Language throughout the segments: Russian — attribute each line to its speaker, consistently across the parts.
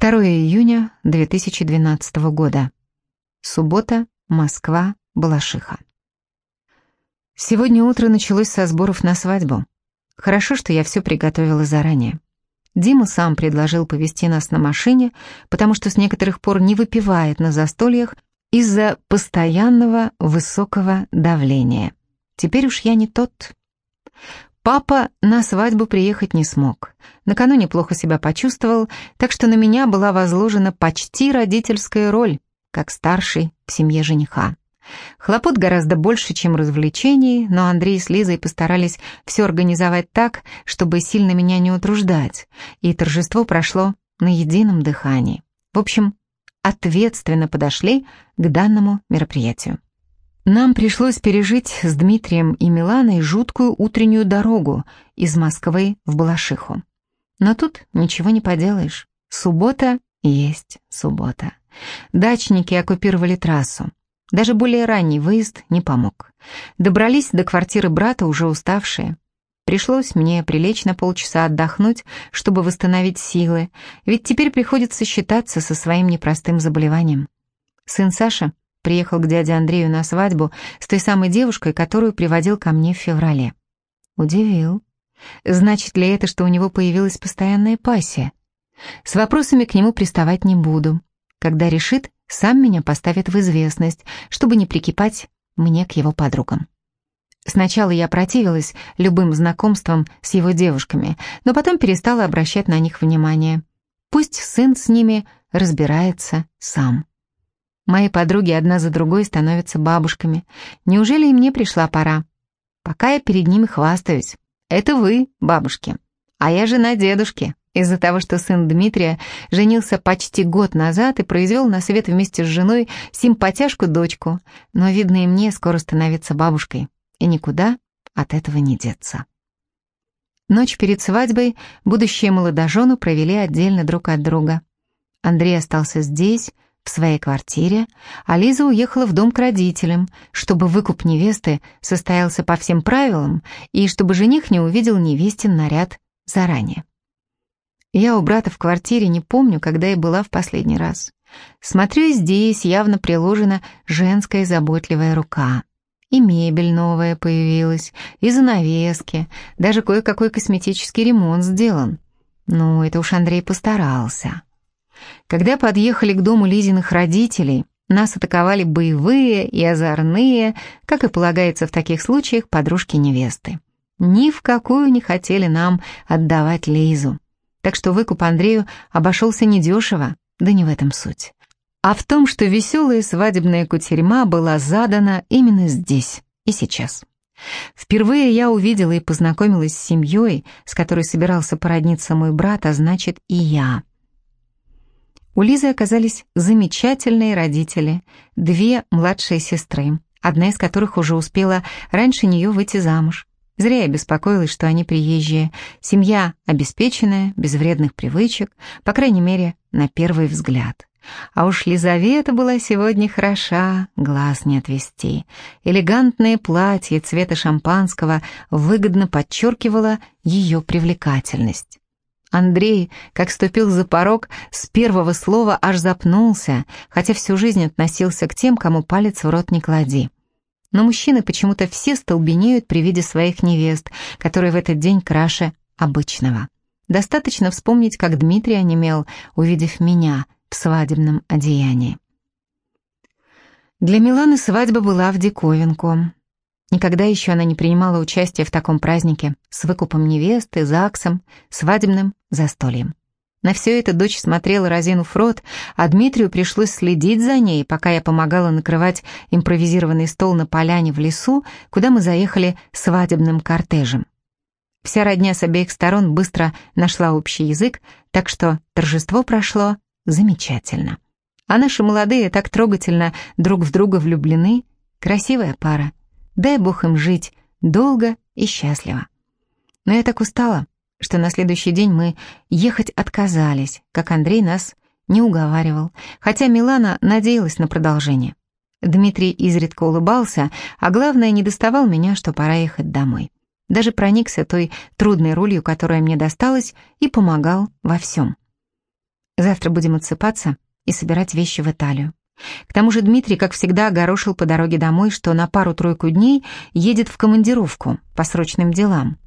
Speaker 1: 2 июня 2012 года. Суббота, Москва, Балашиха. Сегодня утро началось со сборов на свадьбу. Хорошо, что я все приготовила заранее. Дима сам предложил повезти нас на машине, потому что с некоторых пор не выпивает на застольях из-за постоянного высокого давления. Теперь уж я не тот. Папа на свадьбу приехать не смог. Накануне плохо себя почувствовал, так что на меня была возложена почти родительская роль, как старший в семье жениха. Хлопот гораздо больше, чем развлечений, но Андрей с Лизой постарались все организовать так, чтобы сильно меня не утруждать, и торжество прошло на едином дыхании. В общем, ответственно подошли к данному мероприятию. Нам пришлось пережить с Дмитрием и Миланой жуткую утреннюю дорогу из Москвы в Балашиху. Но тут ничего не поделаешь. Суббота есть суббота. Дачники оккупировали трассу. Даже более ранний выезд не помог. Добрались до квартиры брата уже уставшие. Пришлось мне прилечь на полчаса отдохнуть, чтобы восстановить силы, ведь теперь приходится считаться со своим непростым заболеванием. Сын Саша приехал к дяде Андрею на свадьбу с той самой девушкой, которую приводил ко мне в феврале. Удивил. Значит ли это, что у него появилась постоянная пассия? С вопросами к нему приставать не буду. Когда решит, сам меня поставит в известность, чтобы не прикипать мне к его подругам. Сначала я противилась любым знакомствам с его девушками, но потом перестала обращать на них внимание. Пусть сын с ними разбирается сам. Мои подруги одна за другой становятся бабушками. Неужели и мне пришла пора? Пока я перед ними хвастаюсь. Это вы, бабушки. А я жена дедушки из-за того, что сын Дмитрия женился почти год назад и произвел на свет вместе с женой симпатяшку-дочку, но, видно, и мне скоро становиться бабушкой, и никуда от этого не деться. Ночь перед свадьбой будущие молодожены провели отдельно друг от друга. Андрей остался здесь, в своей квартире, а Лиза уехала в дом к родителям, чтобы выкуп невесты состоялся по всем правилам и чтобы жених не увидел невестин наряд заранее. Я у брата в квартире не помню, когда я была в последний раз. Смотрю, здесь явно приложена женская заботливая рука. И мебель новая появилась, и занавески, даже кое-какой косметический ремонт сделан. Ну, это уж Андрей постарался. Когда подъехали к дому Лизиных родителей, нас атаковали боевые и озорные, как и полагается в таких случаях, подружки невесты. Ни в какую не хотели нам отдавать Лизу так что выкуп Андрею обошелся недешево, да не в этом суть. А в том, что веселая свадебная кутерьма была задана именно здесь и сейчас. Впервые я увидела и познакомилась с семьей, с которой собирался породниться мой брат, а значит и я. У Лизы оказались замечательные родители, две младшие сестры, одна из которых уже успела раньше нее выйти замуж. Зря я беспокоилась, что они приезжие. Семья обеспеченная, без вредных привычек, по крайней мере, на первый взгляд. А уж Лизавета была сегодня хороша, глаз не отвести. Элегантное платье цвета шампанского выгодно подчеркивало ее привлекательность. Андрей, как ступил за порог, с первого слова аж запнулся, хотя всю жизнь относился к тем, кому палец в рот не клади. Но мужчины почему-то все столбенеют при виде своих невест, которые в этот день краше обычного. Достаточно вспомнить, как Дмитрий онемел, увидев меня в свадебном одеянии. Для Миланы свадьба была в диковинку. Никогда еще она не принимала участия в таком празднике с выкупом невесты, ЗАГСом, свадебным застольем. На все это дочь смотрела разинув рот, а Дмитрию пришлось следить за ней, пока я помогала накрывать импровизированный стол на поляне в лесу, куда мы заехали свадебным кортежем. Вся родня с обеих сторон быстро нашла общий язык, так что торжество прошло замечательно. А наши молодые так трогательно друг в друга влюблены. Красивая пара. Дай бог им жить долго и счастливо. Но я так устала, что на следующий день мы ехать отказались, как Андрей нас не уговаривал, хотя Милана надеялась на продолжение. Дмитрий изредка улыбался, а главное, не доставал меня, что пора ехать домой. Даже проникся той трудной ролью, которая мне досталась, и помогал во всем. Завтра будем отсыпаться и собирать вещи в Италию. К тому же Дмитрий, как всегда, огорошил по дороге домой, что на пару-тройку дней едет в командировку по срочным делам.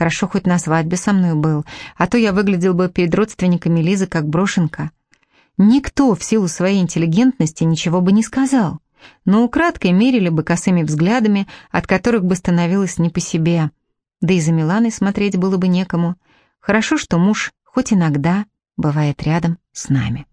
Speaker 1: Хорошо, хоть на свадьбе со мной был, а то я выглядел бы перед родственниками Лизы как брошенка. Никто в силу своей интеллигентности ничего бы не сказал, но украдкой мерили бы косыми взглядами, от которых бы становилось не по себе. Да и за Миланой смотреть было бы некому. Хорошо, что муж хоть иногда бывает рядом с нами.